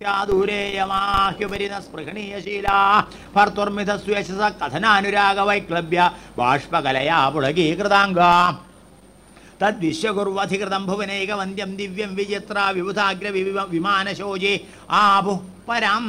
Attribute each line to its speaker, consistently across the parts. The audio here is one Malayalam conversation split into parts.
Speaker 1: ഭക്ത്യാ ദൂരേയമാഹ്യുപരി ന സ്പൃഹണീയശീലാ ഭർത്തുർമിതസ്വേശസ കഥനാനുരാഗ വൈക്ലഭ്യ ബാഷ്പകലയാ പുളകീകൃതാംഗാ. തദ്വിശ്വകുർവധികൃതം ഭുവനൈകവന്ധ്യം ദിവ്യം വിചിത്ര വിബുധാഗ്ര വിമാനശോചി ആഭു പരാം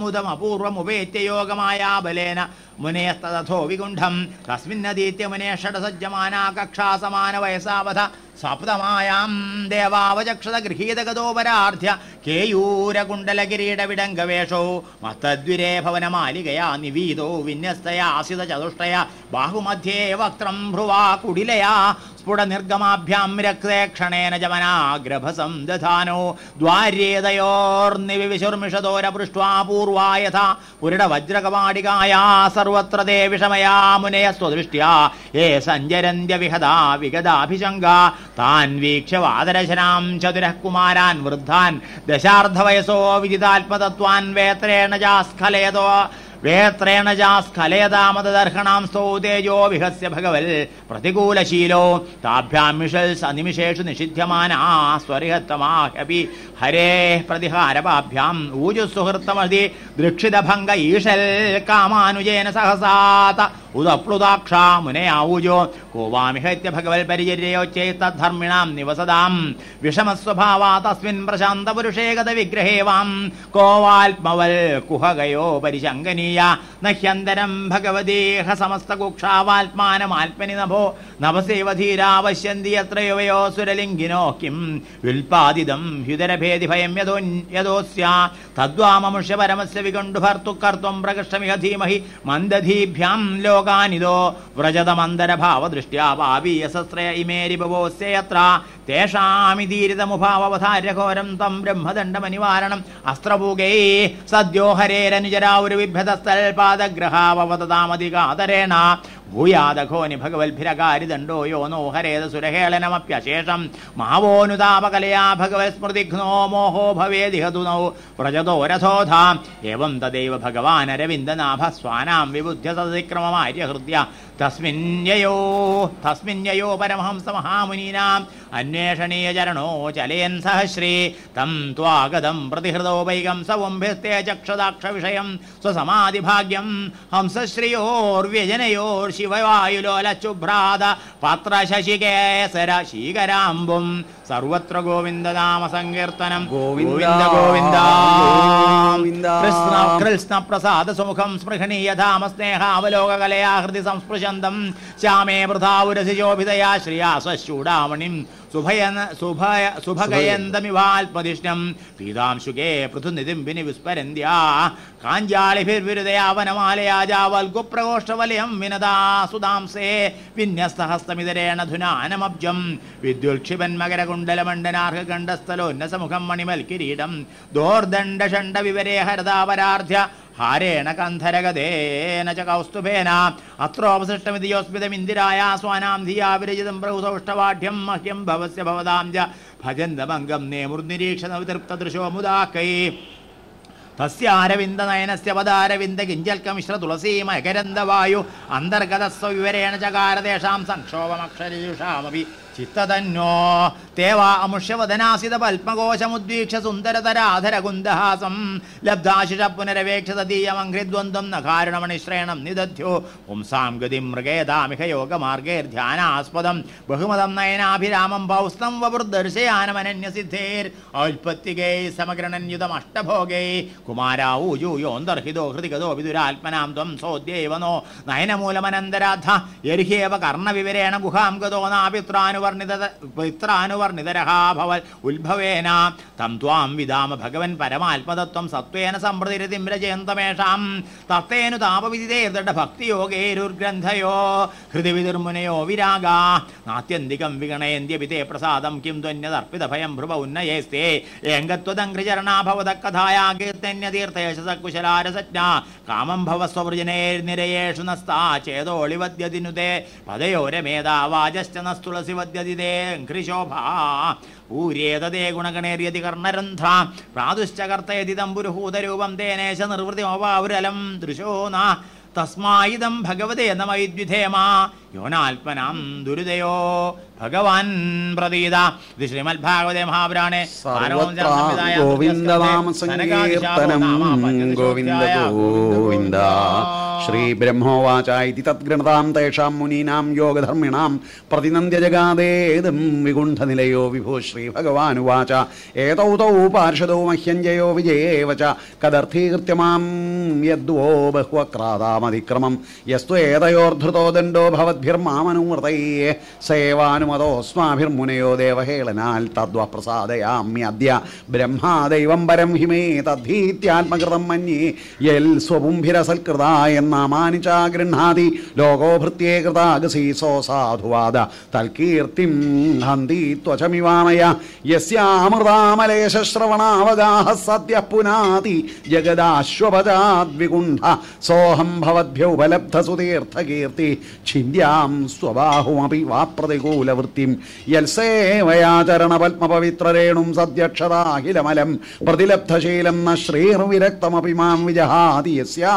Speaker 1: മുതമപൂർവമുപേത്യയോഗമായാബലേന മുനേസ്തഥോ വികുണ്ഠം. തസ്മിന്നതീത്യ മുനേ ഷഡസജ്ജമാനാ കക്ഷാ സമാന വയസാവധ സപ്തമായാം ദേവാവചക്ഷത ഗൃഹീതഗതോപരാർധ്യ കേയൂരകുണ്ടലകിരീടവിടംഗവേഷോ മത്തദ്വിരേ ഭവനമാലികയാ നിവീതോ വിന്യസ്തയാസിത ചതുഷ്ടയ ബാഹുമധ്യേ വക്ത്രം ഭ്രുവാ കുടിലയാ സ്ഫുടനിർഗമാഭ്യാം രക്തേക്ഷണേന ജമനാഗ്രഭസം ദധാനോ ദ്വാര്യേതയോർനിവിശുർമിഷതോരപൃഷ്ട്വാ परपृष्ट्वा पूर्वा यथा पुरिडवज्रकवाडिकाया सर्वत्र ते विषमया मुने स्वदृष्ट्या ये सञ्जरञ्ज विहदा विगदाभिषङ्गा तान् वीक्ष्य वादरशनां चतुरः कुमारान् वृद्धान् दशार्धवयसो विजितात्मतत्त्वान् वेत्रेण चास्खलयतो ेणजा स्खलयदा मदर्हणां तेजो विहस्य भगवल् प्रतिकूलशीलो ताभ्यां मिषल्स् अनिमिषेषु निषिध्यमाना स्वरिहत्तमाह्यपि हरेः प्रतिहारपाभ्याम् ऊजुसुहृत्तमधि दृक्षितभङ्ग हरे कामानुजेन सहसात उदप्लुदाक्षामुनेयाऊजो कोवामिह इत्य भगवल् परिचर्यो चेत्तर्मिणाम् निवसदाम् विषमस्वभावात् अस्मिन् प्रशान्तपुरुषे गतविग्रहे वाम् कोवात्मवल् कुहगयो परिषङ्गनी പരിശങ്കനീയ നഹ്യന്തരം ഭഗവതീഹ സമസ്തകുക്ഷാവാത്മാനമാത്മനി നഭോ. നവസേവധീരാവശ്യന്തി ധീരാവശ്യന്തി യത്രയോവയോ സുരലിംഗിനോ കിം. വിൽപാദിതം ഹ്യുദരഭേദി ഭയം യതോ യതോസ്യ തദ്വാമമുഷ്യ പരമസ്യ വികണ്ഠു ഭർത്തു കർത്തും പ്രകൃഷ്ടമിഹ ധീമഹി മന്ദധീഭ്യാം ലോകാനിതോ. വ്രജതമന്തരഭാവദൃഷ്ട്യാ പാപീയസസ്രയ ഇമേരിഭവോസ്യ യത്ര. തേഷാമിതീരിതമുഭാവധാര്യഘോരം തം ബ്രഹ്മദണ്ഡമനിവാരണം. അസ്ത്രപൂകൈ ഒരു ഹരേരനുജരാവുരു तल्पादग्रहावदतामधिकादरेण ഭൂയാദഘോനി ഭഗവത്ഭിരകാരിദണ്ഡോ യോ നോ ഹരേത സുരഹേളനമപ്യശേഷം മാവോനുതാപകലയാ ഭഗവത് സ്മൃതിഘ്നോ മോഹോ ഭവേദിഹതുനൗ വ്രജതോ രഥോധാം ഏവം തദൈവ ഭഗവാൻ അരവിന്ദനാഭ സ്വാനാം വിബുദ്ധ്യ സതിക്രമമാര്യഹൃദ്യ തസ്മിന്യയോ തസ്മിന്യയോ പരമഹംസ മഹാമുനീനാം അന്വേഷണീയ ചരണോ ചലയൻ സഹശ്രീ. തം ത്വാഗതം പ്രതിഹൃതോപൈകം സവുംഭിസ്തേ ചക്ഷദാക്ഷ വിഷയം സ്വസമാധിഭാഗ്യം. ഹംസശ്രിയോർവ്യജനയോർ ശിവവായുലോലച്ചുഭ്രാത പത്രശശികേസര ശീകരാമ്പും ശീകരാംബും സർവത്ര ഗോവിന്ദനാമ സങ്കീർത്തനം
Speaker 2: ഗോവിന്ദ,
Speaker 1: ഗോവിന്ദ. കൃഷ്ണ കൃഷ്ണ പ്രസാദ സുമുഖം സ്പൃഹണീയ ധാമ സ്നേഹാവലോകകലയാ ഹൃദി സംസ്പൃശന്തം. ശ്യാമേ വൃഥാവുരസിജോഭിതയാ ശ്രിയാ സ്വശൂടാമണിം സുഭയന സുഭയ സുഭഗയന്തമിവാത്മദിഷ്ണം പീതാംശുകേ പൃഥുനിതിംബിനി വിസ്മരന്ത്യാ. കാഞ്ചാളിഭിർവിരുദയാ വനമാലയാജാവൽഗുപ്രകോഷ്ഠവലയം സുതാംസേ വിന്യസ്തഹസ്തമിതരേണ ധുനാനമബ്ജം. വിദ്യുൽക്ഷിപൻ മകരകുണ്ടലമണ്ഡനാർഹകണ്ഠസ്ഥലോന്നസമുഖം മണിമൽ കിരീടം ദോർദണ്ഡഷണ്ഡ വിവരേ ഹരതാപരാർധ്യ ഹാരേണ കന്ധരഗതേന ച കൗസ്തുഭേന. അത്രോപസൃഷ്ടമിതി യോസ്മിതമിന്ദിരായ സ്വാനാം ധിയാ വിരചിതം പ്രഭുസൗഷ്ടവാഢ്യം മഹ്യം ഭവസ്യ ഭവതാം മുദാക്കൈ. തസ്യാരവിന്ദനയനസ്യ പദാരവിന്ദ കിഞ്ചൽക്കമിശ്ര തേഷാം സംക്ഷോഭമക്ഷരയുഷാമപി ചിത്തതന്നോ? തേവാമുഷ്യവദനാസിത പത്മകോശമുദ്വീക്ഷ സുന്ദരതരാധരകുന്ദഹാസം. ലബ്ധാശിഷ പുനരവേക്ഷ തദീയമഘ്രിദ്വന്ദ്വം നകാരണമണിശ്രേണം നിദധ്യോ. പുംസാം ഗതിം മൃഗേതാമിഹ യോഗമാർഗേർധ്യാനാസ്പദം ബഹുമതം നയനാഭിരാമം പൗസ്തം വപുർദർശയാനമനന്യസിദ്ധേർ. ഔൽപത്തികൈ സമഗ്രണന്യുതമഷ്ടഭോഗൈ കുമാരാവൂജൂയോന്തർഹിതോ ഹൃതികതോ വിദുരാത്മനാം ത്വം സോദ്യൈവനോ നയനമൂലമനന്തരാധ. യർഹ്യേവ കർണവിവരേണ ഗുഹാം ഗതോ നാപിത്രാനുവർണിത ഇത്ര ആനുവർണിതരഹാഭവൽ ഉത്ഭവേന. തം ത്വാം വിദാമ ഭഗവൻ പരമാത്മതത്വം സത്വേന സമ്പ്രതിരതിം രജയന്തമേഷാം. തത്തേനു താപവിദിതേർദൃഢ ഭക്തിയോഗേരുർഗ്രന്ഥയോ. ഹൃദിവിദുർമുനയോ വിരാഗ. നാത്യന്തികം വിഗണയന്ത്യപിതേ പ്രസാദം കിം ത്വന്യതർപ്പിത ഭയം ഭ്രുവ ഉന്നയേസ്തേ ഏങ്കത്വദംഘ്രിചരണാഭവത കഥായാ കീർത്തന്യതീർത്ഥയശസകുശലാരസജ്ഞ കാമം ഭവസ്വവൃജനേർനിരയേഷു നസ്താ. ചേതോളിവദ്യതിനുതേ. പദയോരമേധാവാജശ്ച നസ്തുളസി വദ്യതിതേ ഘ്രിശോഭാ ഊര്യേതേ ഗുണഗണേര്യതി കർണരന്ധ്ര പ്രാതുശ്ചകർത്തയതി തമ്പുരുഹൂതരൂപം തേനേശ നിർവൃതിമോപാവുരലം ദൃശോ ന. തസ്മായിതം ഭഗവതേ നമൈദ്വിധേമ. യോനാത്മനാം ദുരിതയോ ഭഗവാൻ പ്രതീത. ഇത് ശ്രീമദ്ഭാഗവതേ മഹാപുരാണേ.
Speaker 2: ഗോവിന്ദ ഗോവിന്ദ ഗോവിന്ദ. ശ്രീബ്രഹ്മോവാച ഇതി തദ്ഗണതാം തേഷാം മുനീനാം യോഗധർമ്മിണാം പ്രതിനന്ദ്യ വിഗുണ്ഠനിലയോ വിഭോ ശ്രീഭഗവാനുവാച. ഏതൗ തൗ പാർഷദോ മഹ്യഞ്ജയോ വിജയേവ ച. കദർത്ഥീകൃത്യ മാം യദ്വോ ബഹ്വക്രാതാമതിക്രമം. യസ്തു ഏതയോർധൃതോ ദണ്ഡോ ഭവദ്ഭിർമാമനുമൃതയേ. സേവാനുമതോസ്മാഭിർമുനയോ ദേവഹേളനാൽ തദ്വ പ്രസാദയാമ്യദ്യ ബ്രഹ്മാദൈവം പരം ഹിമേ തദ്ധീത്യാത്മകൃതം മന്യേ. യൽ സ്വപുംഭിരസൽകൃത എന്നാമാനി ച ചാഗൃഹാതി ലോകോ ഭൃത്യേ കൃതാഗസീ സോ സാധുവാദ. തൽകീർത്തിം ഹന്തി ത്വചമിവാമയ. യസ്യാമൃതാമലേശ്രവണാവഗാഹ സദ്യ പുനാതി ജഗദാശ്വപജാദ്വികുണ്ഠ സോഹം ഭവദ്ഭ്യൗപലബ്ധസുതീർത്ഥകീർത്തി ഛിന്ദ്യാം സ്വബാഹുമപി വാ പ്രതികൂലവൃത്തിം യൽസേവയാചരണപത്മപവിത്രരേണും സദ്യക്ഷതാഹിലമലം പ്രതിലബ്ധശീലം ന ശ്രീർവിരക്തമപി മാം വിജഹാതി. യസ്യാ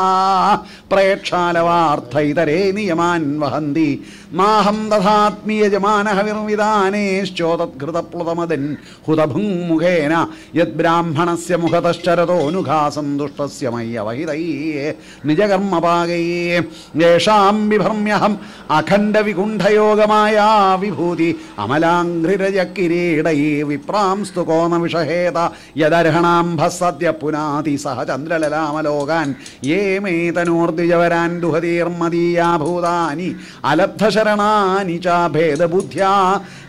Speaker 2: പ്രേക്ഷാലവാർത്ഥൈതരേ നിയമാൻ വഹന്തി. മാഹം ദധാത്മീയജമാനഹവിർവിധാനേശ്ചോതത്കൃതപ്ലുതമദൻ ഹുതഭുങ്മുഖേന യദ്ബ്രാഹ്മണസ്യ മുഖതശ്ചരതോനുഘാസം ദുഷ്ടസ്യ നിജകർമ്മപാകയേ നിജകർമ്മപാകൈः. യേഷാം വിഭർമ്യഹം അഖണ്ഡവികുണ്ഠയോഗമായാ വിഭൂതി അമലാഘ്രിരജക്കിരീടൈ വിപ്രാംസ്തു കോണവിഷഹേത യദർഹണാംഭസദ്യ പുനാതി സഹ ചന്ദ്രലലാമലോകാൻ യേ മേ തനൂർദ്വിജവരാൻ അലബ്ധ അലബ്ധശരണാനി ച ഭേദബുദ്ധ്യാ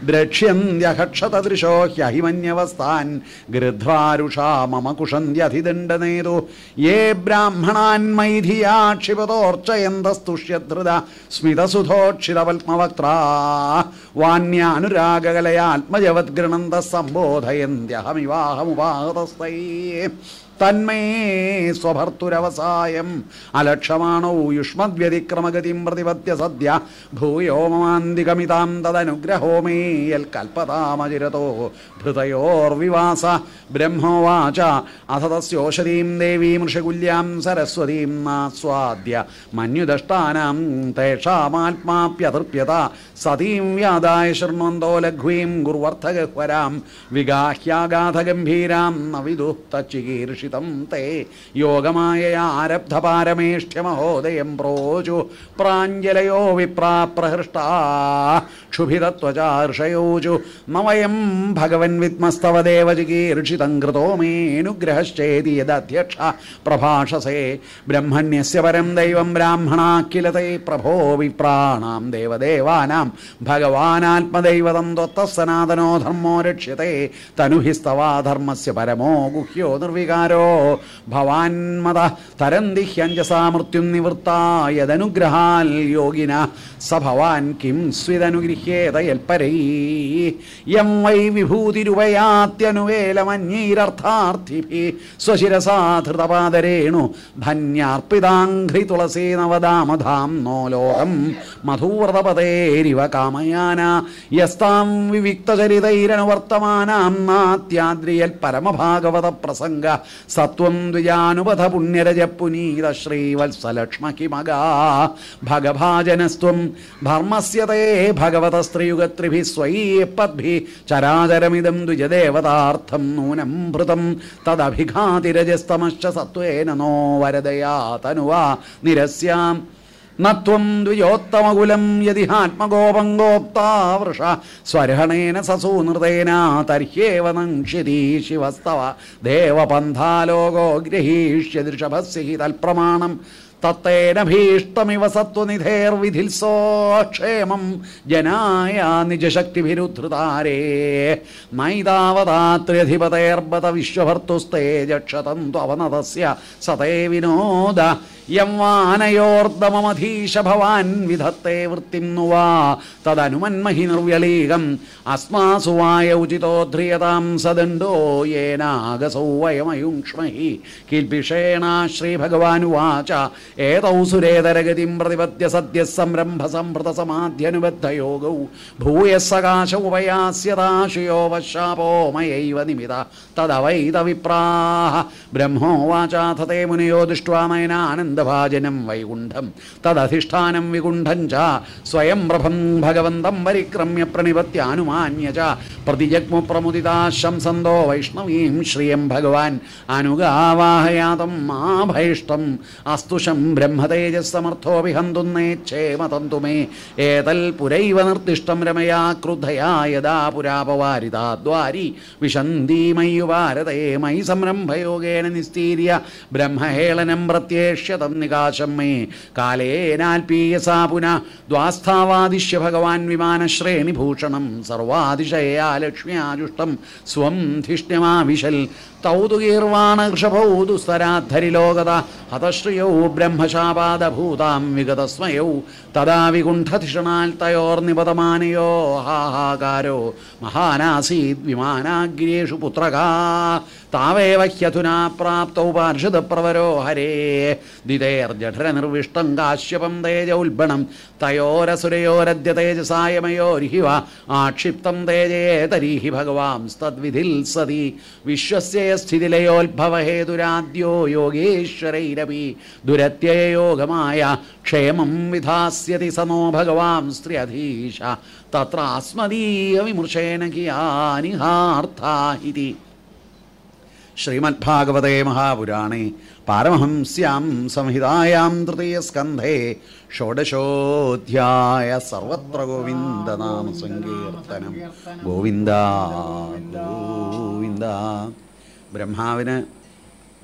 Speaker 2: ദ്രക്ഷ്യന്ത്യഹക്ഷതദൃശോ ഹ്യഹിമന്യവസ്ഥാൻ ഗൃധ്വാരുഷാ മമ കുഷന്ത്യധിദണ്ഡനേതു. യേ ബ്രാഹ്മണാൻ മൈഥിയാ ക്ഷിപതോർച്ചയന്തസ്തുഷ്യധൃത സ്മിതസുധോക്ഷിതപത്മവക്ത്രാ തന്മേ സ്വഭർത്തുരവസായം. അലക്ഷമാണോ യുഷ്മദ്വ്യതിക്രമഗതിം പ്രതിപത്യ സദ്യ? ഭൂയോ മമാന്തികമിതാം തദനുഗ്രഹോ മേ യൽക്കൽപതാമചിരതോ ഭൃതയോർവിവാസ ബ്രഹ്മോവാച അഥ തസ്യോഷധീം ദേവീം ഋഷികുല്യാം സരസ്വതീം നാസ്വാദ്യ. മന്യുദഷ്ടാനാം തേഷാമാത്മാപ്യതൃപ്യത. സതീം വ്യാദായ ശൃണ്വന്തോ ലഘ്വീം ഗുർവർത്ഥഗഹ്വരാം വിഗാഹ്യാഗാധഗംഭീരാം നവിദുസ്തച്ചികീർഷിതം തേ യോഗമായ യോഗമായയാരബ്ധപാരമേഷ്ഠ്യമഹോദയം പ്രോചു പ്രാഞ്ജലയോ വിപ്രാ പ്രഹൃഷ്ടാ ക്ഷുഭിതത്വചാർഷയോചു മമയം ഭഗവൻ വിത്മസ്തവ ദേവചികീർഷിതം കൃതോ മേനുഗ്രഹശ്ചേതി യദധ്യക്ഷ പ്രഭാഷസേ. ബ്രഹ്മണ്യസ്യ പരം ദൈവം ബ്രാഹ്മണാഖില തേ പ്രഭോ വിപ്രാണാം ദേവദേവാനാം. ഭഗവാനാത്മദൈവതം ത്വത്ത സനാതനോ ധർമ്മോ രക്ഷ്യത്തെ തനുഹിസ്തവാ ധർമ്മസ്യ പരമോ ഗുഹ്യോ നിർവികാരോ. ഭവാൻ മത തരന്തി ഹ്യഞ്ജസാ മൃത്യും നിവൃത്തായതനുഗ്രഹാൽ യോഗിന. സ ഭവാൻ കിം സ്വിതനുഗൃഹ്യേത യൽപരൈ യം വൈ വിഭൂതിരുപയാത്യനുവേലമന്യൈരർത്ഥാർത്ഥിഭി സ്വശിരസാധൃതപാദരേണു ധന്യാർപ്പിതാംഘ്രി തുളസീ നവദാമധാം നോ ലോകം മധുവ്രതപതേരിവ കാമയാന. യസ്താം വിവിക്തചരിതൈരനുവർത്തമാനാം നാത്യാദ്രിയൽ പരമഭാഗവത പ്രസംഗ സത്വം ദ്വിജാനുപഥ പുണ്യരജ പുനീത ശ്രീവത്സലക്ഷ്മകിമഗാ ഭഗഭാജനസ്ത്വം ധർമ്മസ്യ തേ ചരാചരമിതം ദ്വിജദേവതാർത്ഥം നൂനം ഭൃതം തദഭിഘാതിരജസ്തമശ്ച സത്വേന നോ വരദയാ തനുവാ നിരസ്യാം. നത്വം ദ്വിജോത്തമകുലം യതിഹാത്മഗോപം ഗോപ്താവൃഷ സ്വരഹണേന സസൂനൃതേന തർഹ്യേവ നങ്ക്ഷ്യതി ശിവസ്തവ. ദേവപന്ഥാലോകോ ഗ്രഹീഷ്യദൃഷഭസ്യ ഹി തൽപ്രമാണം. തത്തേന ഭീഷ്ടമിവ സത്വനിധേർവിധിൽസോക്ഷേമം ജനായ നിജശക്തിഭിരുദ്ധൃതാരേ വിശ്വഭർത്തുസ്തേ ജക്ഷതം ത്വവനതസ്യ സതേ വിനോദ യം വാനയോർദമമധീശ ഭവാൻ വിധത്തെ വൃത്തിം നുവാ തദനുമന്മഹി നിർവ്യളീകം. അസ്മാസുവായ ഉചിതോ ധ്രിയതാം സദണ്ഡോ യേനാഗസൗ വയമയുങ്ക്ഷ്മഹി കിൽപിഷേണ ശ്രീഭഗവാനുവാച ഏതൗ സുരേതരഗതിം സദ്യ സംരംഭ സംഭൃത സമാധ്യനുബദ്ധയോഗൗ ഭൂയസകാശ ഉപയാസ്യതാശയോ വശാപോ മയൈവ നിമിത. തദവൈത വിപ്രാഹ ബ്രഹ്മോവാചാഥ തേ മുനിയോ ദൃഷ്ട്വാ നയനാനന്ദഭാജനം വൈകുണ്ഠം. തദധിഷ്ഠാനം വികുണ്ഠം ച. സ്വയം പ്രഭം ഭഗവന്തം പരിക്രമ്യ പ്രണിപത്യാനുമാന്യ ച. പ്രതിജഗ്മു പ്രമുദിതാശംസന്തോ വൈഷ്ണവീം ശ്രിയം ഭഗവാൻ. അനുഗാവാഹയാതം മാഭൈഷ്ടം. അസ്തുഷം ബ്രഹ്മതേജസ്സമർത്ഥോപി ഹന്തുന്നേച്ഛേമ തന്തു മേ. ഏതൽ പുരൈവ നിർദ്ദിഷ്ടം രമയാ ക്രുദ്ധയാ യഥാ പുരാപവാരിതാദ്വാരി വിശന്തീമയ്യുവാരതേ മൈ സംരംഭയോഗേന നിസ്തീര്യ. ബ്രഹ്മഹേളനം പ്രത്യേഷ്യതം നികാശം മേ. കാലേനാൽപീയസാ പുനഃ. ദ്വാസ്ഥാവാദിശ്യ ഭഗവാൻ വിമാനശ്രേണിഭൂഷണം സർവാതിശയാ ലക്ഷ്മ്യാജുഷ്ടം സ്വം ധിഷ്ണ്യമാവിശൽ തൗതുകീർവാണ ഋഷഭൗതുസ്തരാദ്ധരിലോകത ഹതശ്രിയൗ ബ്രഹ്മശാപാദഭൂതാം വിഗതസ്മയൗ തദാ വികുണ്ഠധിഷണാൽ തയോർനിപതമാനയോ ഹാഹാകാരോ മഹാനാസീദ് വിമാനാഗ്രേഷു പുത്രകാ താവേവ ഹ്യധുനാ പ്രാപ്തൗ പ്രവരോ ഹരേ. ദിതേർജഠരനിർവിഷ്ടം കാശ്യപം തേജ ഉൽബണം. തയോരസുരയോരദ്യ തേജസായമയോരിഹിവ ആക്ഷിപ്തം തേജേ തരീഹി ഭഗവാംസ്തദ്വിധിൽ സതി. വിശ്വസ്യ സ്ഥിതിലയോത്ഭവഹേതുരാദ്യോ യോഗേശ്വരൈരപി ദുരത്യയോഗമായ ക്ഷേമം വിധാസ്യതി സമോ ഭഗവാം സ്ത്രീയധീശ. തത്ര അസ്മദീയ വിമൃശേന കിയാനിഹാർത്ഥാ ഇതി ശ്രീമദ്ഭാഗവതേ മഹാപുരാണേ. പാരമഹംസ്യാം സംഹിതായാം തൃതീയസ്കന്ധേ. ഷോഡശോധ്യായ സർവത്ര ഗോവിന്ദനാമ സങ്കീർത്തനം. ഗോവിന്ദ ഗോവിന്ദ. ബ്രഹ്മാവിന്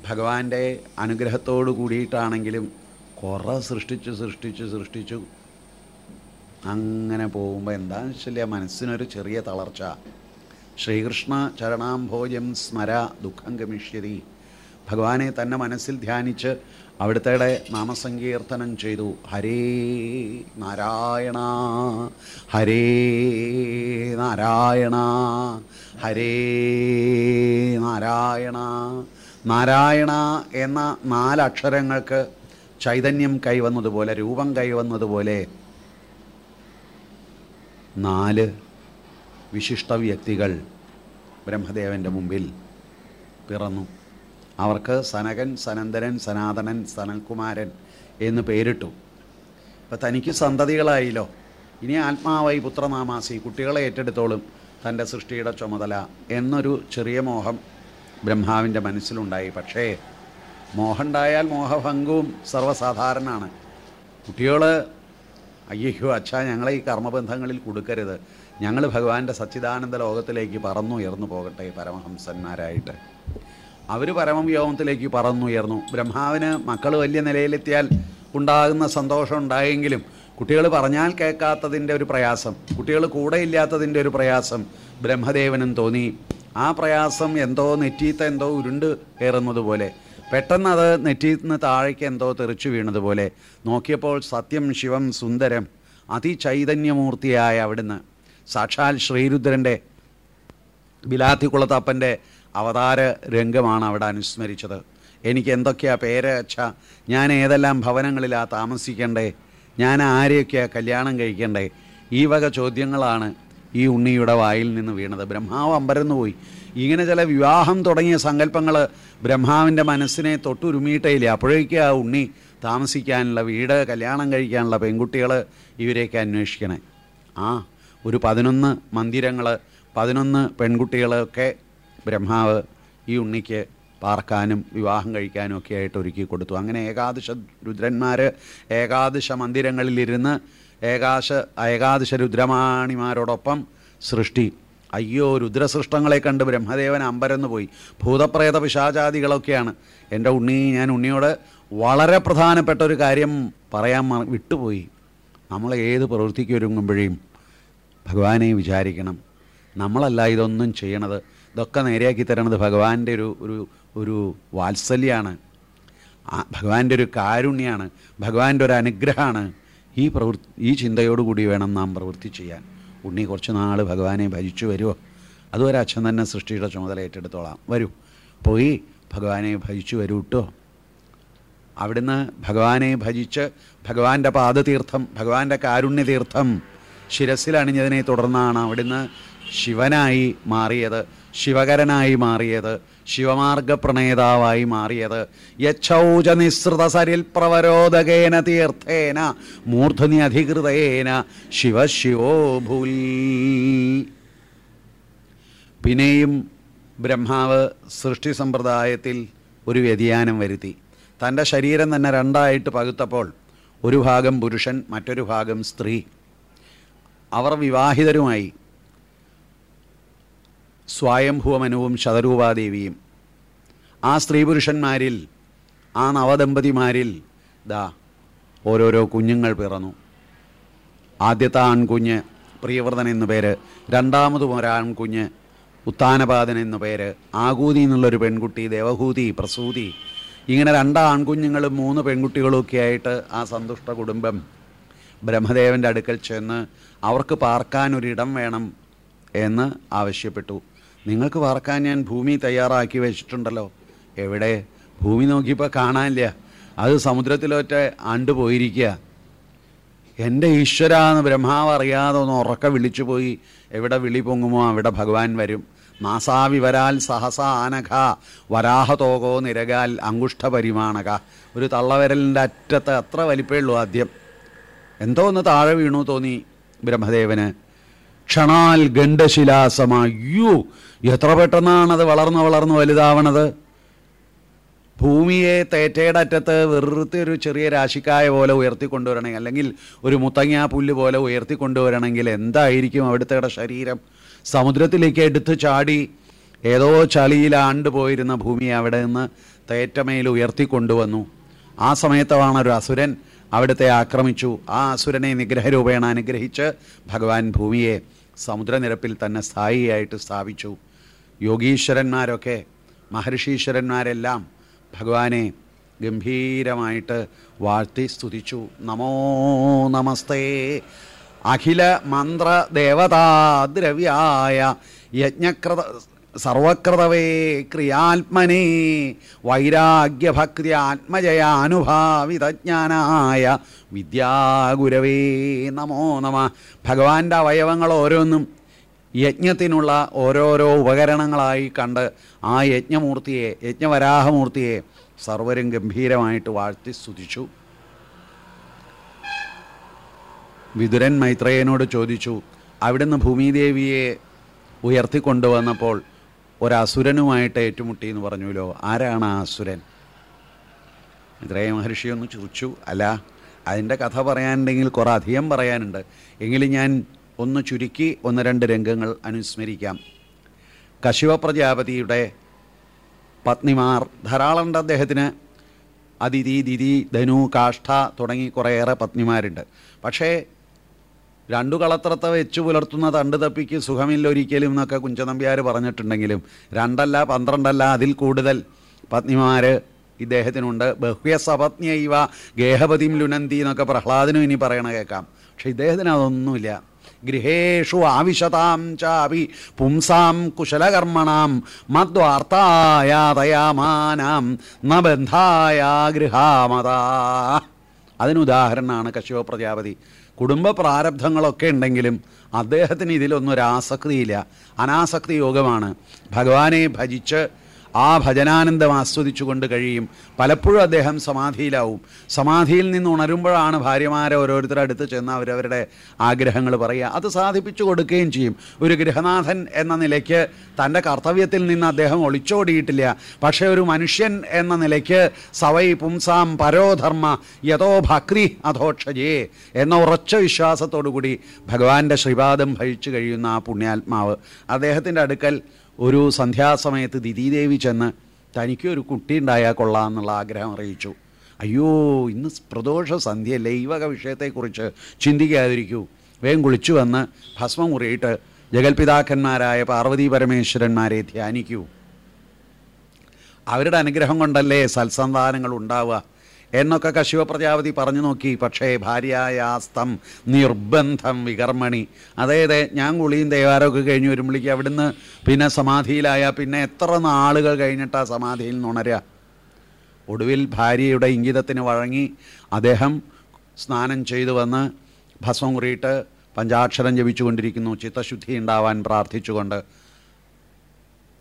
Speaker 2: ഭഗവാന്റെ അനുഗ്രഹത്തോടു കൂടിയിട്ടാണെങ്കിലും കുറേ സൃഷ്ടിച്ചു സൃഷ്ടിച്ചു സൃഷ്ടിച്ചു. അങ്ങനെ പോകുമ്പോൾ എന്താണെന്ന് വെച്ചാൽ മനസ്സിനൊരു ചെറിയ തളർച്ച. ശ്രീകൃഷ്ണ ചരണാംഭോജം സ്മര ദുഃഖം ഗമിഷ്യതി. ഭഗവാനെ തന്നെ മനസ്സിൽ ധ്യാനിച്ച് അവിടുത്തെ നാമസങ്കീർത്തനം ചെയ്തു. ഹരേ നാരായണ ഹരേ നാരായണ ഹരേ നാരായണ. നാരായണ എന്ന നാലക്ഷരങ്ങൾക്ക് ചൈതന്യം കൈവന്നതുപോലെ രൂപം കൈവന്നതുപോലെ നാല് വിശിഷ്ട വ്യക്തികൾ ബ്രഹ്മദേവന്റെ മുമ്പിൽ പിറന്നു. അവർക്ക് സനകൻ സനന്ദനൻ സനാതനൻ സനൽകുമാരൻ എന്ന് പേരിട്ടു. അപ്പം തനിക്ക് സന്തതികളായില്ലോ. ഇനി ആത്മാവായി പുത്രനാമാസി കുട്ടികളെ ഏറ്റെടുത്തോളും തന്റെ സൃഷ്ടിയുടെ ചുമതല എന്നൊരു ചെറിയ മോഹം ബ്രഹ്മാവിന്റെ മനസ്സിലുണ്ടായി. പക്ഷേ മോഹമുണ്ടായാൽ മോഹഭംഗവും സർവസാധാരണമാണ്. കുട്ടികൾ അയ്യോ അച്ഛാ ഞങ്ങളെ ഈ കർമ്മബന്ധങ്ങളിൽ കൊടുക്കരുത്. ഞങ്ങൾ ഭഗവാന്റെ സച്ചിദാനന്ദ ലോകത്തിലേക്ക് പറന്നുയർന്നു പോകട്ടെ പരമഹംസന്മാരായിട്ട്. അവർ പരമവ്യോമത്തിലേക്ക് പറന്നുയർന്നു ബ്രഹ്മാവിന് മക്കൾ വലിയ നിലയിലെത്തിയാൽ ഉണ്ടാകുന്ന സന്തോഷം ഉണ്ടായെങ്കിലും കുട്ടികൾ പറഞ്ഞാൽ കേൾക്കാത്തതിന്റെ ഒരു പ്രയാസം കുട്ടികൾ കൂടെ ഇല്ലാത്തതിന്റെ ഒരു പ്രയാസം ബ്രഹ്മദേവനും തോന്നി. ആ പ്രയാസം എന്തോ നെറ്റീത്ത എന്തോ ഉരുണ്ട് കയറുന്നത് പോലെ പെട്ടെന്ന് അത് നെറ്റിയിൽ നിന്ന് താഴേക്ക് എന്തോ തെറിച്ചു വീണതുപോലെ. നോക്കിയപ്പോൾ സത്യം ശിവം സുന്ദരം അതിചൈതന്യമൂർത്തിയായ അവിടുന്ന് സാക്ഷാൽ ശ്രീരുദ്രന്റെ ബിലാത്തിക്കുളത്തപ്പന്റെ അവതാര രംഗമാണ് അവിടെ അനുസ്മരിച്ചത്. എനിക്ക് എന്തൊക്കെയാ പേര് അച്ഛ? ഞാൻ ഏതെല്ലാം ഭവനങ്ങളിലാണ് താമസിക്കേണ്ടേ? ഞാൻ ആരെയൊക്കെയാ കല്യാണം കഴിക്കേണ്ടേ? ഈ വക ചോദ്യങ്ങളാണ് ഈ ഉണ്ണിയുടെ വായിൽ നിന്ന് വീണത്. ബ്രഹ്മാവ് അമ്പരന്നു പോയി ഇങ്ങനെ ചില വിവാഹം തുടങ്ങിയ സങ്കല്പങ്ങൾ ബ്രഹ്മാവിന്റെ മനസ്സിനെ തൊട്ടുരുമിയിട്ടേയില്ല? അപ്പോഴേക്കും ആ ഉണ്ണി താമസിക്കാനുള്ള വീട് കല്യാണം കഴിക്കാനുള്ള പെൺകുട്ടികൾ ഇവരെയൊക്കെ അന്വേഷിക്കണേ. ആ ഒരു പതിനൊന്ന് മന്ദിരങ്ങൾ പതിനൊന്ന് പെൺകുട്ടികളൊക്കെ ബ്രഹ്മാവ് ഈ ഉണ്ണിക്ക് പാർക്കാനും വിവാഹം കഴിക്കാനും ഒക്കെ ആയിട്ട് ഒരുക്കി കൊടുത്തു. അങ്ങനെ ഏകാദശ രുദ്രന്മാർ ഏകാദശ മന്ദിരങ്ങളിലിരുന്ന് ഏകാശ ഏകാദശ രുദ്രമാണിമാരോടൊപ്പം സൃഷ്ടി. അയ്യോ രുദ്രസൃഷ്ടങ്ങളെ കണ്ട് ബ്രഹ്മദേവൻ അമ്പരന്ന് പോയി. ഭൂതപ്രേത പിശാചാദികളൊക്കെയാണ്. എന്റെ ഉണ്ണി ഞാൻ ഉണ്ണിയോട് വളരെ പ്രധാനപ്പെട്ട ഒരു കാര്യം പറയാൻ വിട്ടുപോയി. നമ്മൾ ഏത് പ്രവൃത്തിക്ക് ഒരുങ്ങുമ്പോഴേയും ഭഗവാനെ വിചാരിക്കണം. നമ്മളല്ല ഇതൊന്നും ചെയ്യണത്. ഇതൊക്കെ നേരെയാക്കി തരണത് ഭഗവാന്റെ ഒരു ഒരു ഒരു വാത്സല്യമാണ് ഭഗവാന്റെ ഒരു കാരുണ്യമാണ് ഭഗവാന്റെ ഒരു അനുഗ്രഹമാണ്. ഈ പ്രവൃത്തി ഈ ചിന്തയോടുകൂടി വേണം നാം പ്രവൃത്തി ചെയ്യാൻ. ഉണ്ണി കുറച്ച് നാൾ ഭഗവാനെ ഭജിച്ചു വരുമോ അതുവരെ അച്ഛൻ തന്നെ സൃഷ്ടിയുടെ ചുമതല ഏറ്റെടുത്തോളാം. വരൂ. പോയി ഭഗവാനെ ഭജിച്ചു വരൂ കേട്ടോ അവിടുന്ന് ഭഗവാനെ ഭജിച്ച് ഭഗവാന്റെ പാദതീർത്ഥം ഭഗവാന്റെ കാരുണ്യതീർത്ഥം ശിരസിലണിഞ്ഞതിനെ തുടർന്നാണ് അവിടുന്ന് ശിവനായി മാറിയത് ശിവകരനായി മാറിയത് ശിവമാർഗ പ്രണേതാവായി മാറിയത്. യൗച നിസ്സൃത സരിൽ പ്രവരോധകേന തീർത്ഥേന മൂർധനി അധികൃതേന ശിവശിവോ ഭൂൽ. പിന്നെയും ബ്രഹ്മാവ് സൃഷ്ടി സമ്പ്രദായത്തിൽ ഒരു വ്യതിയാനം വരുത്തി. തന്റെ ശരീരം തന്നെ രണ്ടായിട്ട് പകുത്തപ്പോൾ ഒരു ഭാഗം പുരുഷൻ മറ്റൊരു ഭാഗം സ്ത്രീ. അവർ വിവാഹിതരുമായി. സ്വായംഭുവമനുവും ശതരൂപാദേവിയും. ആ സ്ത്രീ പുരുഷന്മാരിൽ ആ നവദമ്പതിമാരിൽ ദാ ഓരോരോ കുഞ്ഞുങ്ങൾ പിറന്നു. ആദ്യത്തെ ആൺകുഞ്ഞ് പ്രിയവ്രതൻ എന്നു പേര് രണ്ടാമതും ഒരാൺകുഞ്ഞ് ഉത്താനപാതൻ എന്നു പേര് ആകൂതി എന്നുള്ളൊരു പെൺകുട്ടി ദേവഹൂതി പ്രസൂതി. ഇങ്ങനെ രണ്ട് ആൺകുഞ്ഞുങ്ങളും മൂന്ന് പെൺകുട്ടികളും ഒക്കെ ആയിട്ട് ആ സന്തുഷ്ട കുടുംബം ബ്രഹ്മദേവന്റെ അടുക്കൽ ചെന്ന് അവർക്ക് പാർക്കാൻ ഒരിടം വേണം എന്ന് ആവശ്യപ്പെട്ടു. നിങ്ങൾക്ക് പാർക്കാൻ ഞാൻ ഭൂമി തയ്യാറാക്കി വെച്ചിട്ടുണ്ടല്ലോ. എവിടെ? ഭൂമി നോക്കിയപ്പോൾ കാണാനില്ല. അത് സമുദ്രത്തിലൊറ്റ ആണ്ട് പോയിരിക്കുക എന്റെ ഈശ്വര എന്ന് ബ്രഹ്മാവ് അറിയാതെ ഒന്ന് ഉറക്ക വിളിച്ചു പോയി. എവിടെ വിളി പൊങ്ങുമോ അവിടെ ഭഗവാൻ വരും. മാസാവിവരാൽ സഹസ ആനഘ വരാഹതോകോ നിരകാൽ അങ്കുഷ്ഠ പരിമാണക. ഒരു തള്ളവിരലിന്റെ അറ്റത്ത് അത്ര വലിപ്പേ ഉള്ളൂ ആദ്യം. എന്തോ ഒന്ന് താഴെ വീണു തോന്നി. ബ്രഹ്മദേവന്. ക്ഷണാൽ ഗണ്ഡശിലാസമായ്യോ എത്ര പെട്ടെന്നാണത് വളർന്ന് വളർന്ന് വലുതാവണത്. ഭൂമിയെ തേറ്റയുടെ അറ്റത്ത് വെറുതെ ഒരു ചെറിയ രാശിക്കായ പോലെ ഉയർത്തിക്കൊണ്ടുവരണമെങ്കിൽ അല്ലെങ്കിൽ ഒരു മുത്തങ്ങ പുല്ല് പോലെ ഉയർത്തിക്കൊണ്ടുവരണമെങ്കിൽ എന്തായിരിക്കും അവിടുത്തെ ശരീരം? സമുദ്രത്തിലേക്ക് എടുത്ത് ചാടി ഏതോ ചളിയിൽ ആണ്ട് പോയിരുന്ന ഭൂമി അവിടെ നിന്ന് തേറ്റമേൽ ഉയർത്തിക്കൊണ്ടുവന്നു. ആ സമയത്താണ് ഒരു അസുരൻ അവിടുത്തെ ആക്രമിച്ചു. ആ അസുരനെ നിഗ്രഹരൂപേണ അനുഗ്രഹിച്ച് ഭഗവാൻ ഭൂമിയെ സമുദ്രനിരപ്പിൽ തന്നെ സ്ഥായിയായിട്ട് സ്ഥാപിച്ചു. യോഗീശ്വരന്മാരൊക്കെ മഹർഷീശ്വരന്മാരെല്ലാം ഭഗവാനെ ഗംഭീരമായിട്ട് വാഴ്ത്തി സ്തുതിച്ചു. നമോ നമസ്തേ. അഖില മന്ത്ര ദേവതാദ്രവ്യായ യജ്ഞകൃത സർവകൃതവേ ക്രിയാത്മനേ വൈരാഗ്യഭക്തി ആത്മജയാനുഭാവിതജ്ഞാനായ വിദ്യാഗുരവേ നമോ നമ. ഭഗവാന്റെ അവയവങ്ങൾ ഓരോന്നും യജ്ഞത്തിനുള്ള ഓരോരോ ഉപകരണങ്ങളായി കണ്ട് ആ യജ്ഞമൂർത്തിയെ യജ്ഞവരാഹമൂർത്തിയെ സർവരും ഗംഭീരമായിട്ട് വാഴ്ത്തി സ്തുതിച്ചു. വിതുരൻ മൈത്രേയനോട് ചോദിച്ചു അവിടുന്ന് ഭൂമിദേവിയെ ഉയർത്തിക്കൊണ്ടുവന്നപ്പോൾ ഒരസുരനുമായിട്ട് ഏറ്റുമുട്ടി എന്ന് പറഞ്ഞുല്ലോ ആരാണ് ആ അസുരൻ? മൈത്രേയ മഹർഷി ഒന്ന് ചിരിച്ചു അല്ല അതിന്റെ കഥ പറയാനുണ്ടെങ്കിൽ കുറേ അധികം പറയാനുണ്ട്. എങ്കിലും ഞാൻ ഒന്ന് ചുരുക്കി ഒന്ന് രണ്ട് രംഗങ്ങൾ അനുസ്മരിക്കാം. കശിവ പ്രജാപതിയുടെ പത്നിമാർ ധാരാളമുണ്ട് അദ്ദേഹത്തിന്. അതിഥി ദിതി ധനു കാഷ്ഠ തുടങ്ങി കുറേയേറെ പത്നിമാരുണ്ട്. പക്ഷേ രണ്ടു കളത്രത്തെ വെച്ച് പുലർത്തുന്ന തണ്ട് തപ്പിക്ക് സുഖമില്ല ഒരിക്കലും എന്നൊക്കെ കുഞ്ചനമ്പ്യാർ പറഞ്ഞിട്ടുണ്ടെങ്കിലും രണ്ടല്ല പന്ത്രണ്ടല്ല അതിൽ കൂടുതൽ പത്നിമാർ ഇദ്ദേഹത്തിനുണ്ട്. ബഹ്യസപത്നിയൈവ ഗേഹപതിം ലുനന്തി എന്നൊക്കെ പ്രഹ്ലാദനും ഇനി പറയണ കേൾക്കാം. പക്ഷെ ഇദ്ദേഹത്തിന് അതൊന്നുമില്ല. ഗൃഹേഷു ആവിശതാം ചാവി പുംസാം കുശലകർമ്മണാം മദ്വാർത്തായാതയാമാനാം ന ബന്ധായ ഗൃഹാമതാ. അതിനുദാഹരണമാണ് കശ്യപ പ്രജാപതി. കുടുംബ പ്രാരബ്ധങ്ങളൊക്കെ ഉണ്ടെങ്കിലും അദ്ദേഹത്തിന് ഇതിലൊന്നും ഒരു ആസക്തിയില്ല. അനാസക്തി യോഗമാണ്. ഭഗവാനെ ഭജിച്ച് ആ ഭജനാനന്ദം ആസ്വദിച്ചുകൊണ്ട് കഴിയും. പലപ്പോഴും അദ്ദേഹം സമാധിയിലാവും. സമാധിയിൽ നിന്ന് ഉണരുമ്പോഴാണ് ഭാര്യമാരെ ഓരോരുത്തരും അടുത്ത് ചെന്ന് അവരവരുടെ ആഗ്രഹങ്ങൾ പറയുക. അത് സാധിപ്പിച്ചു കൊടുക്കുകയും ചെയ്യും. ഒരു ഗൃഹനാഥൻ എന്ന നിലയ്ക്ക് തന്റെ കർത്തവ്യത്തിൽ നിന്ന് അദ്ദേഹം ഒളിച്ചോടിയിട്ടില്ല. പക്ഷേ ഒരു മനുഷ്യൻ എന്ന നിലയ്ക്ക് സവൈ പുംസാം പരോധർമ്മ യഥോ ഭക്രി അധോക്ഷജേ എന്ന ഉറച്ച വിശ്വാസത്തോടുകൂടി ഭഗവാന്റെ ശ്രീപാദം ഭജിച്ചു കഴിയുന്ന ആ പുണ്യാത്മാവ്. അദ്ദേഹത്തിന്റെ അടുക്കൽ ഒരു സന്ധ്യാസമയത്ത് ദിദീദേവി ചെന്ന് തനിക്ക് ഒരു കുട്ടി ഉണ്ടായാൽ കൊള്ളാം എന്നുള്ള ആഗ്രഹം അറിയിച്ചു. അയ്യോ ഇന്ന് പ്രദോഷ സന്ധ്യ ലൈവക വക വിഷയത്തെക്കുറിച്ച് ചിന്തിക്കാതിരിക്കൂ. വേഗം കുളിച്ചു വന്ന് ഭസ്മം മുറിയിട്ട് ജഗൽപിതാക്കന്മാരായ പാർവതി പരമേശ്വരന്മാരെ ധ്യാനിക്കൂ. അവരുടെ അനുഗ്രഹം കൊണ്ടല്ലേ സൽസന്താനങ്ങൾ ഉണ്ടാവുക? എന്നൊക്കെ കശിവ പ്രജാപതി പറഞ്ഞു നോക്കി. പക്ഷേ ഭാര്യായാസ്തം നിർബന്ധം വികർമ്മണി. അതായത് ഞാൻ കുളിയും ദേവാരമൊക്കെ കഴിഞ്ഞ് വരുമ്പോഴേക്ക് അവിടുന്ന് പിന്നെ സമാധിയിലായ പിന്നെ എത്ര നാളുകൾ കഴിഞ്ഞിട്ടാ സമാധിയിൽ നിന്ന് ഉണരുക ഒടുവിൽ ഭാര്യയുടെ ഇംഗിതത്തിന് വഴങ്ങി അദ്ദേഹം സ്നാനം ചെയ്തു വന്ന് ഭസ്വം കുറിയിട്ട് പഞ്ചാക്ഷരം ജപിച്ചുകൊണ്ടിരിക്കുന്നു. ചിത്തശുദ്ധി ഉണ്ടാവാൻ പ്രാർത്ഥിച്ചുകൊണ്ട്.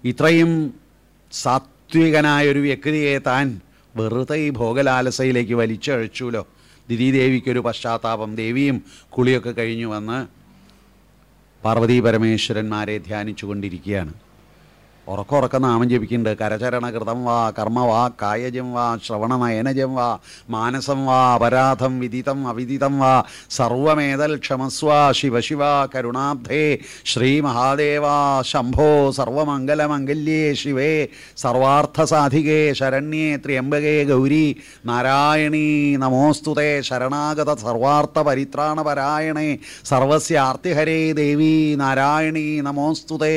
Speaker 2: ഇത്രയും സാത്വികനായൊരു വ്യക്തിയെ താൻ വെറുതെ ഈ ഭോഗലാലസയിലേക്ക് വലിച്ചഴച്ചുല്ലോ ദിദീദേവിക്കൊരു പശ്ചാത്താപം ദേവിയും കുളിയൊക്കെ കഴിഞ്ഞു വന്ന് പാർവതീ പരമേശ്വരന്മാരെ ധ്യാനിച്ചു കൊണ്ടിരിക്കുകയാണ് ഉറക്കം ഉറക്കം നാമം ജപിക്കുന്നുണ്ട്. കരചരണ കൃതം വാ കർമ്മ വാ കായജം വാ ശ്രവണ നയനജം വാ മാനസം വാ അപരാധം വിദിതം അവിദിതം വാ സർവമേതൽ ക്ഷമസ്വ ശിവശിവ കരുണാബ്ധേ ശ്രീ മഹാദേവ ശംഭോ സർവമംഗലമംഗല്യേ ശിവേ സർവാർത്ഥസാധികേ ശരണ്യേ ത്രിയംബകേ ഗൗരി നാരായണീ നമോസ്തുതേ ശരണാഗത സർവാർത്ഥ പരിത്രാണപരായണേ സർവസ്യാർത്തിഹരേ ദേവി നാരായണീ നമോസ്തുതേ.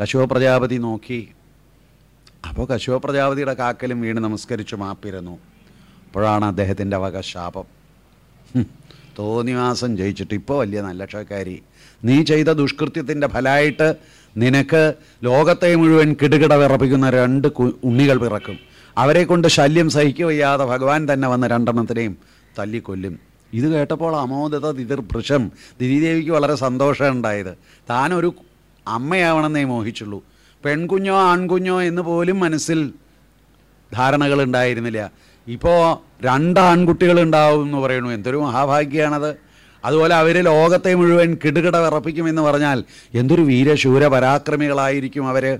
Speaker 2: കശുവ പ്രജാപതി നോക്കി. അപ്പോൾ കശുവ പ്രജാപതിയുടെ കാക്കലും വീണ് നമസ്കരിച്ചു മാപ്പിരുന്നു. അപ്പോഴാണ് അദ്ദേഹത്തിന്റെ വക ശാപം തോന്നിവാസം ജയിച്ചിട്ട് ഇപ്പോൾ വലിയ നല്ല ക്ഷക്കാരി നീ ചെയ്ത ദുഷ്കൃത്യത്തിന്റെ ഫലമായിട്ട് നിനക്ക് ലോകത്തെ മുഴുവൻ കിടുകിട വിറപ്പിക്കുന്ന രണ്ട് ഉണ്ണികൾ പിറക്കും. അവരെ കൊണ്ട് ശല്യം സഹിക്കുകയ്യാതെ ഭഗവാൻ തന്നെ വന്ന രണ്ടെണ്ണത്തിനെയും തല്ലിക്കൊല്ലും. ഇത് കേട്ടപ്പോൾ അമോദത ദിതിർഭൃശം ദിതിദേവിക്ക് വളരെ സന്തോഷം ഉണ്ടായത് താനൊരു അമ്മയാവണമെന്നേ മോഹിച്ചുള്ളൂ. പെൺകുഞ്ഞോ ആൺകുഞ്ഞോ എന്ന് പോലും മനസ്സിൽ ധാരണകൾ ഉണ്ടായിരുന്നില്ല. ഇപ്പോൾ രണ്ട് ആൺകുട്ടികൾ ഉണ്ടാവും എന്ന് പറയുന്നു. എന്തൊരു മഹാഭാഗ്യമാണത് അതുപോലെ അവർ ലോകത്തെ മുഴുവൻ കിടുകിട വിറപ്പിക്കുമെന്ന് പറഞ്ഞാൽ എന്തൊരു വീരശൂര പരാക്രമികളായിരിക്കും അവർ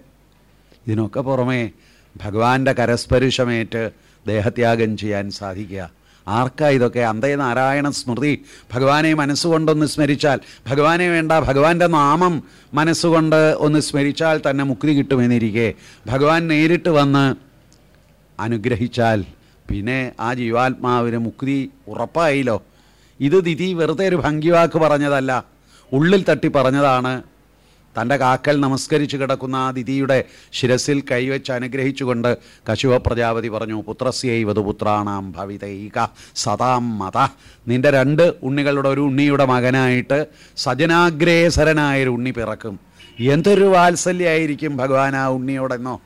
Speaker 2: ഇതിനൊക്കെ പുറമേ ഭഗവാന്റെ കരസ്പരുശമേറ്റ് ദേഹത്യാഗം ചെയ്യാൻ സാധിക്കുക. ആർക്കാ ഇതൊക്കെ? അന്തേ നാരായണ സ്മൃതി. ഭഗവാനെ മനസ്സുകൊണ്ടൊന്ന് സ്മരിച്ചാൽ. ഭഗവാനെ വേണ്ട ഭഗവാന്റെ നാമം മനസ്സുകൊണ്ട് ഒന്ന് സ്മരിച്ചാൽ തന്നെ മുക്തി കിട്ടുമെന്നിരിക്കെ. ഭഗവാൻ നേരിട്ട് വന്ന് അനുഗ്രഹിച്ചാൽ പിന്നെ ആ ജീവാത്മാവിന് മുക്തി ഉറപ്പായില്ലോ. ഇത് ദിതി വെറുതെ ഒരു ഭംഗിവാക്ക് പറഞ്ഞതല്ല ഉള്ളിൽ തട്ടി പറഞ്ഞതാണ് തന്റെ കാക്കൽ നമസ്കരിച്ച് കിടക്കുന്ന ആ ദിതിയുടെ ശിരസിൽ കൈവച്ച് അനുഗ്രഹിച്ചുകൊണ്ട് കശുവ പ്രജാപതി പറഞ്ഞു പുത്രസ്യൈവതു പുത്രാണാം ഭവിതൈക സതാം മത. നിന്റെ രണ്ട് ഉണ്ണികളുടെ ഒരു ഉണ്ണിയുടെ മകനായിട്ട് സജനാഗ്രേസരനായൊരു ഉണ്ണി പിറക്കും. എന്തൊരു വാത്സല്യായിരിക്കും ഭഗവാൻ ആ ഉണ്ണിയോടെന്നോ?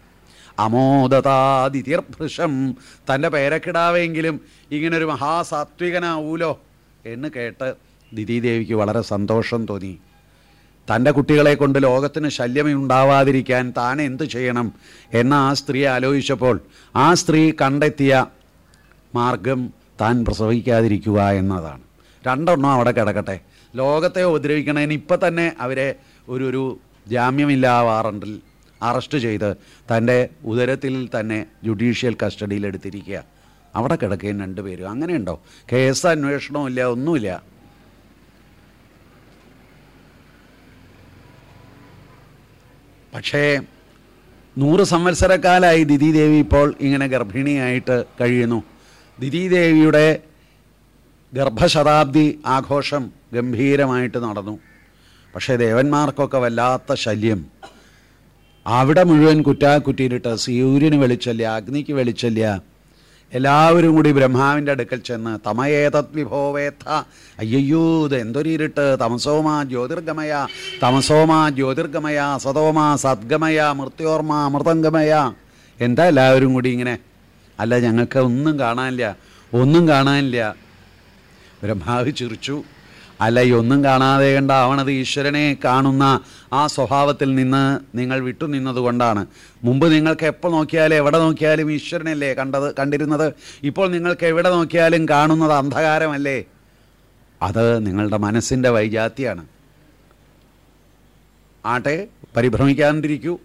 Speaker 2: അമോദതാതിഥിർഭൃഷം തന്റെ പേരക്കിടാവെങ്കിലും ഇങ്ങനൊരു മഹാസാത്വികനാവൂലോ? എന്ന് കേട്ട് ദിതി ദേവിക്ക് വളരെ സന്തോഷം തോന്നി. തന്റെ കുട്ടികളെ കൊണ്ട് ലോകത്തിന് ശല്യമുണ്ടാവാതിരിക്കാൻ താൻ എന്ത് ചെയ്യണം എന്ന് ആ സ്ത്രീ ആലോചിച്ചപ്പോൾ ആ സ്ത്രീ കണ്ടെത്തിയ മാർഗം താൻ പ്രസവിക്കാതിരിക്കുക എന്നതാണ്. രണ്ടെണ്ണം അവിടെ കിടക്കട്ടെ. ലോകത്തെ ഉപദ്രവിക്കണതിന് ഇപ്പം തന്നെ അവരെ ഒരു ഒരു ജാമ്യമില്ലാ വാറണ്ടിൽ അറസ്റ്റ് ചെയ്ത് തന്റെ ഉദരത്തിൽ തന്നെ ജുഡീഷ്യൽ കസ്റ്റഡിയിൽ എടുത്തിരിക്കുക അവിടെ കിടക്കുകയും രണ്ടുപേരും അങ്ങനെയുണ്ടോ? കേസ് അന്വേഷണവും ഇല്ല ഒന്നുമില്ല. പക്ഷേ നൂറ് സംവത്സരക്കാലായി ദിതിദേവി ഇപ്പോൾ ഇങ്ങനെ ഗർഭിണിയായിട്ട് കഴിയുന്നു. ദിതിദേവിയുടെ ഗർഭശതാബ്ദി ആഘോഷം ഗംഭീരമായിട്ട് നടന്നു. പക്ഷേ ദേവന്മാർക്കൊക്കെ വല്ലാത്ത ശല്യം. അവിടെ മുഴുവൻ കുറ്റാക്കുറ്റിയിലിട്ട് സൂര്യന് വെളിച്ചല്ല അഗ്നിക്ക് വെളിച്ചല്ല എല്ലാവരും കൂടി ബ്രഹ്മാവിന്റെ അടുക്കൽ ചെന്ന് തമയേതത് വിഭോവേത്ത അയ്യയ്യോ ഇത് എന്തൊരിരുട്ട് തമസോമാ ജ്യോതിർഗമയ തമസോമാ ജ്യോതിർഗമയ സതോമാ സദ്ഗമയ മൃത്യോർമ അമൃതംഗമയ. എന്താ എല്ലാവരും കൂടി ഇങ്ങനെ? അല്ല ഞങ്ങൾക്ക് ഒന്നും കാണാനില്ല ഒന്നും കാണാനില്ല. ബ്രഹ്മാവ് ചിരിച്ചു. അല്ല ഈ ഒന്നും കാണാതെ കണ്ടാവണത് ഈശ്വരനെ കാണുന്ന ആ സ്വഭാവത്തിൽ നിന്ന് നിങ്ങൾ വിട്ടുനിന്നതുകൊണ്ടാണ് മുമ്പ് നിങ്ങൾക്ക് എപ്പോൾ നോക്കിയാലും എവിടെ നോക്കിയാലും ഈശ്വരനല്ലേ കണ്ടത് കണ്ടിരുന്നത്? ഇപ്പോൾ നിങ്ങൾക്ക് എവിടെ നോക്കിയാലും കാണുന്നത് അന്ധകാരമല്ലേ? അത് നിങ്ങളുടെ മനസ്സിന്റെ വൈജാത്യാണ്. ആട്ടെ പരിഭ്രമിക്കാണ്ടിരിക്കൂ.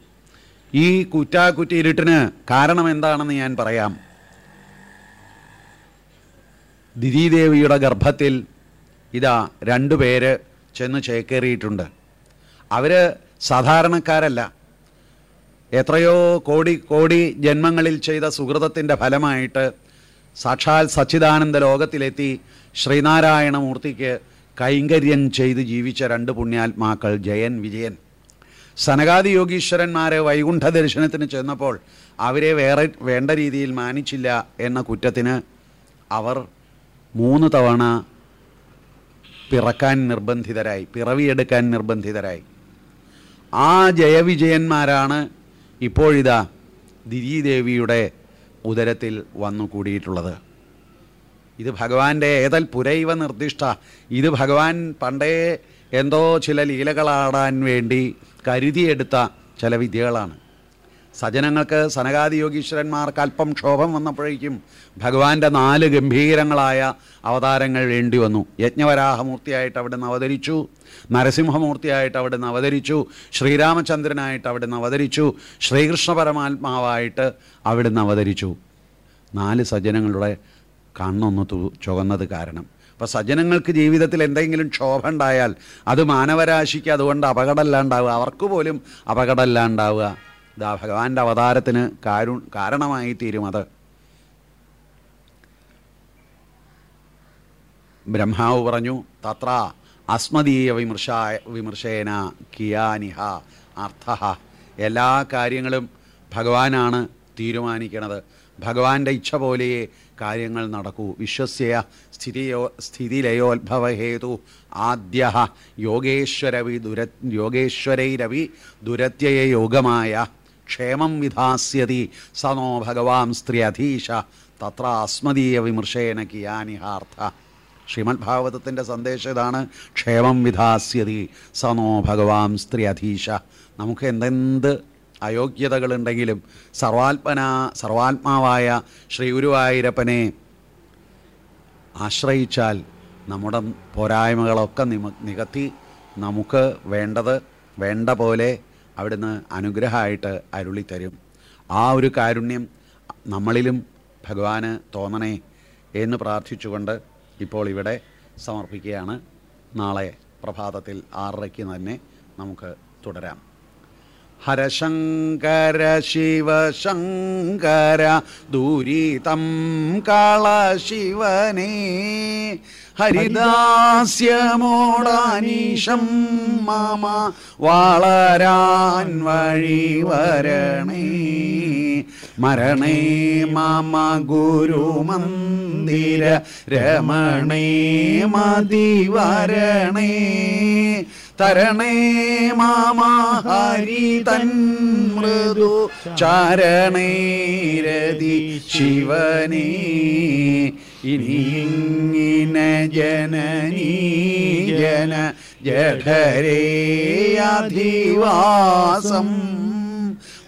Speaker 2: ഈ കുറ്റാക്കുറ്റി ഇരുട്ടിന് കാരണം എന്താണെന്ന് ഞാൻ പറയാം. ദിദീദേവിയുടെ ഗർഭത്തിൽ ഇതാ രണ്ടു പേര് ചെന്ന് ചേക്കേറിയിട്ടുണ്ട്. അവർ സാധാരണക്കാരല്ല. എത്രയോ കോടി കോടി ജന്മങ്ങളിൽ ചെയ്ത സുഹൃതത്തിന്റെ ഫലമായിട്ട് സാക്ഷാൽ സച്ചിദാനന്ദ ലോകത്തിലെത്തി ശ്രീനാരായണമൂർത്തിക്ക് കൈങ്കര്യം ചെയ്ത് ജീവിച്ച രണ്ട് പുണ്യാത്മാക്കൾ ജയൻ വിജയൻ. സനകാദി യോഗീശ്വരന്മാരെ വൈകുണ്ഠ ദർശനത്തിന് ചെന്നപ്പോൾ അവരെ വേറെ വേണ്ട രീതിയിൽ മാനിച്ചില്ല എന്ന കുറ്റത്തിന് അവർ മൂന്ന് തവണ പിറക്കാൻ നിർബന്ധിതരായി പിറവിയെടുക്കാൻ നിർബന്ധിതരായി. ആ ജയവിജയന്മാരാണ് ഇപ്പോഴിതാ ദിരീദേവിയുടെ ഉദരത്തിൽ വന്നു കൂടിയിട്ടുള്ളത് ഇത് ഭഗവാന്റെ ഏതൽ പുരൈവ നിർദ്ദിഷ്ട ഇത് ഭഗവാൻ പണ്ടേ എന്തോ ചില ലീലകളാടാൻ വേണ്ടി കരുതിയെടുത്ത ചില വിദ്യകളാണ്. സജനങ്ങൾക്ക് സനകാദിയോഗീശ്വരന്മാർക്ക് അല്പം ക്ഷോഭം വന്നപ്പോഴേക്കും ഭഗവാന്റെ നാല് ഗംഭീരങ്ങളായ അവതാരങ്ങൾ വേണ്ടി വന്നു. യജ്ഞവരാഹമൂർത്തിയായിട്ട് അവിടുന്ന് അവതരിച്ചു. നരസിംഹമൂർത്തിയായിട്ട് അവിടുന്ന് അവതരിച്ചു. ശ്രീരാമചന്ദ്രനായിട്ട് അവിടുന്ന് അവതരിച്ചു. ശ്രീകൃഷ്ണ പരമാത്മാവായിട്ട് അവിടുന്ന് അവതരിച്ചു. നാല് സജ്ജനങ്ങളുടെ കണ്ണൊന്ന് തു ചുവന്നത് കാരണം. അപ്പോൾ സജ്ജനങ്ങൾക്ക് ജീവിതത്തിൽ എന്തെങ്കിലും ക്ഷോഭ ഉണ്ടായാൽ അത് മാനവരാശിക്ക് അതുകൊണ്ട് അപകടമല്ലാണ്ടാവുക. അവർക്ക് പോലും അപകടമല്ലാണ്ടാവുക. ഇതാ ഭഗവാന്റെ അവതാരത്തിന് കാരു കാരണമായി തീരും അത്. ബ്രഹ്മാവ് പറഞ്ഞു തത്ര അസ്മദീയ വിമർശ വിമർശേന കിയാനിഹ അർത്ഥ എല്ലാ കാര്യങ്ങളും ഭഗവാനാണ് തീരുമാനിക്കണത്. ഭഗവാന്റെ ഇച്ഛ പോലെയേ കാര്യങ്ങൾ നടക്കൂ. വിശ്വസ്യ സ്ഥിതിയോ സ്ഥിതിലയോത്ഭവഹേതു ആദ്യ യോഗേശ്വരവി ദുര യോഗേശ്വരൈരവി ദുരത്യയ യോഗമായ ക്ഷേമം വിധാസ്യതി. സനോ ഭഗവാൻ സ്ത്രീ അധീശ. തത്ര അസ്മദീയ വിമർശേന കിയാനിഹാർത്ഥ. ശ്രീമദ് ഭാഗവതത്തിന്റെ സന്ദേശം ഇതാണ്. ക്ഷേമം വിധാസ്യതി. സനോ ഭഗവാൻ സ്ത്രീ അധീശ. നമുക്ക് എന്തെന്ത് അയോഗ്യതകളുണ്ടെങ്കിലും സർവാത്മന സർവാത്മാവായ ശ്രീ ഗുരുവായൂരപ്പനെ ആശ്രയിച്ചാൽ നമ്മുടെ പോരായ്മകളൊക്കെ നിമ നികത്തി നമുക്ക് വേണ്ടത് വേണ്ട പോലെ അവിടുന്ന് അനുഗ്രഹമായിട്ട് അരുളിത്തരും ആ ഒരു കാരുണ്യം നമ്മളിലും ഭഗവാന് തോന്നണേ എന്ന് പ്രാർത്ഥിച്ചുകൊണ്ട് ഇപ്പോൾ ഇവിടെ സമർപ്പിക്കുകയാണ്. നാളെ പ്രഭാതത്തിൽ ആറരയ്ക്ക് തന്നെ നമുക്ക് തുടരാം. ഹരശങ്കര ശിവശങ്കര ദൂരീതം കാളശിവനേ ഹരിദാസ്യമോടാനീശം മാമ വളരാൻ വഴി വരണേ. മരണേ മാമ ഗുരുമന്ദിര രമണേ മതി വരണേ. തരണേ മാമ ഹരി തൻ മൃദു ചരണേ രതി ശിവനേ. ഇനിയിങ്ങനെ ജനനീ ജന ജഠരേ അധിവാസം.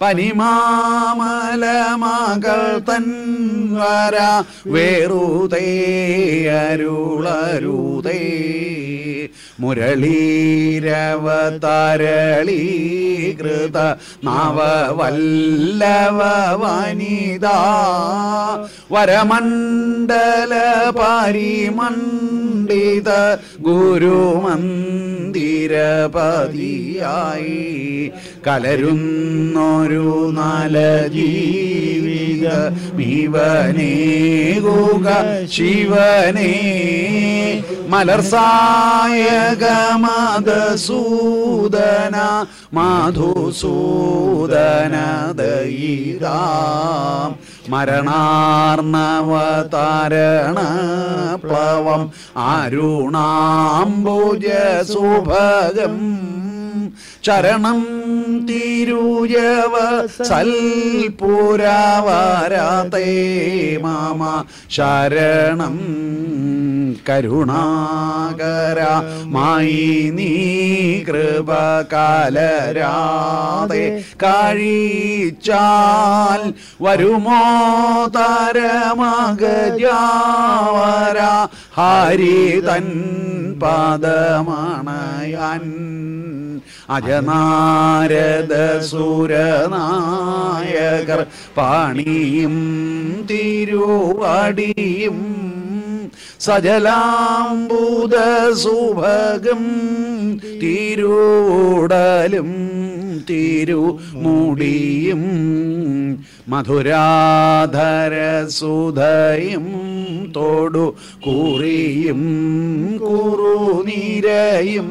Speaker 2: പനിമാമലമകൾ തൻവര വേറുതേ അരുളരുതേ. മുരളീരവതരളീകൃത നവവല്ലവ വനിതാ വരമണ്ഡല പരിമണ്ഡിത ഗുരുമന്ദിരപതിയായി കലരുന്നൊരു നാല ജീവിത മീവനേകുക ശിവനേ. മലർസായകമദസൂദന മാധുസൂദന ദയിതാം മരണാർണവതാരണ പ്ലവം അരുണാംബുജ സുഭഗം ചരണം തിരുയവ സൽപുരവരതേ മാമ ശരണം കരുണാകര മായി നീ കൃപകാലരാതെ കഴിച്ചാൽ വരുമോ തരമകജാവര ഹരി തൻ പദമണയാൻ. അജനാരദ സുരനായകർ പാണിയും തിരുവടിയും സജലാംബുദ സുഭഗം തിരുടലും തിരുമുടിയും മധുരാധര സുധയും തോടു കുറിയും കുറുനിരയും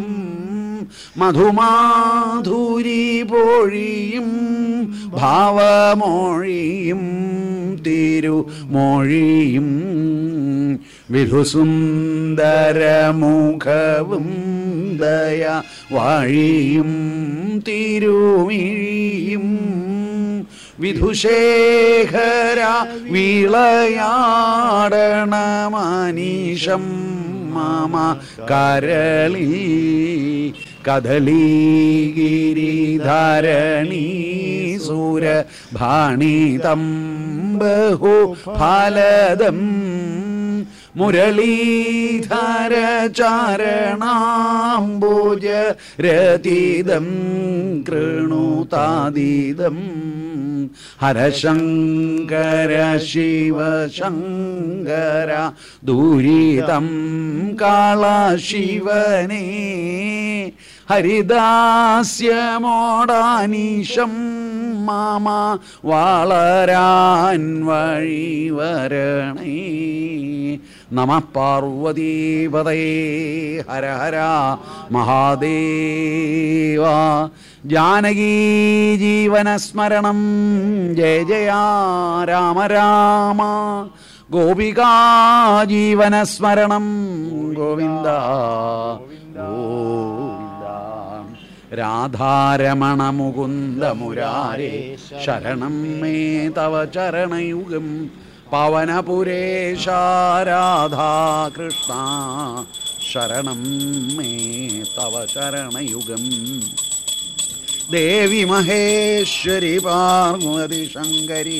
Speaker 2: മധുമാധുരി പോഴിയും ഭാവമോഴിയും തിരുമൊഴിയും വിധുസുന്ദരമുഖവും ദയ വഴിയും തിരുമിഴിയും വിധുശേഖര വിളയാടണമനീഷം മാമ കരളി കദളീഗിരിധരണീ സൂര ഭാണിതം ബഹു ഫലദം മുരളീധര ചാരണാംബുജ രതിദം കൃണുതാതീതം ഹരശങ്കര ശിവശങ്കര കാള കാളശിവനേ ഹരിദാസ്യമോടാനീശം മാമ വളരാൻ വഴി വരണേ. നമ പാർവതീപതേ ഹര ഹര മഹാദേവ. ജാനകീ ജീവനസ്മരണം ജയ ജയ രാമ രാമ. ഗോപികാ ജീവനസ്മരണം ഗോവിന്ദ ഗോവിന്ദ. രാധാരമണ മുകുന്ദ മുരാരേ ശരണം മേ തവ ചരണയുഗം. പവനപുരേശ രാധാകൃഷ്ണ ശരണം മേ തവ ചരണയുഗം. ദേവി മഹേശ്വരി പാർവതി ശങ്കരി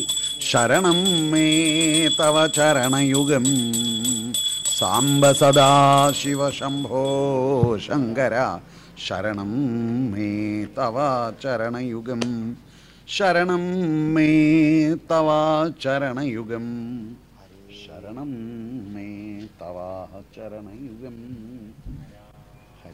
Speaker 2: ശരണം മേ തവ ചരണയുഗം. സാംബ സദാശിവ ശംഭോ ശങ്കര ശരണം മേ തവ ചരണയുഗം. ശരണം മേ തവ ചരണയുഗം. ശരണം മേ തവ ചരണയുഗം.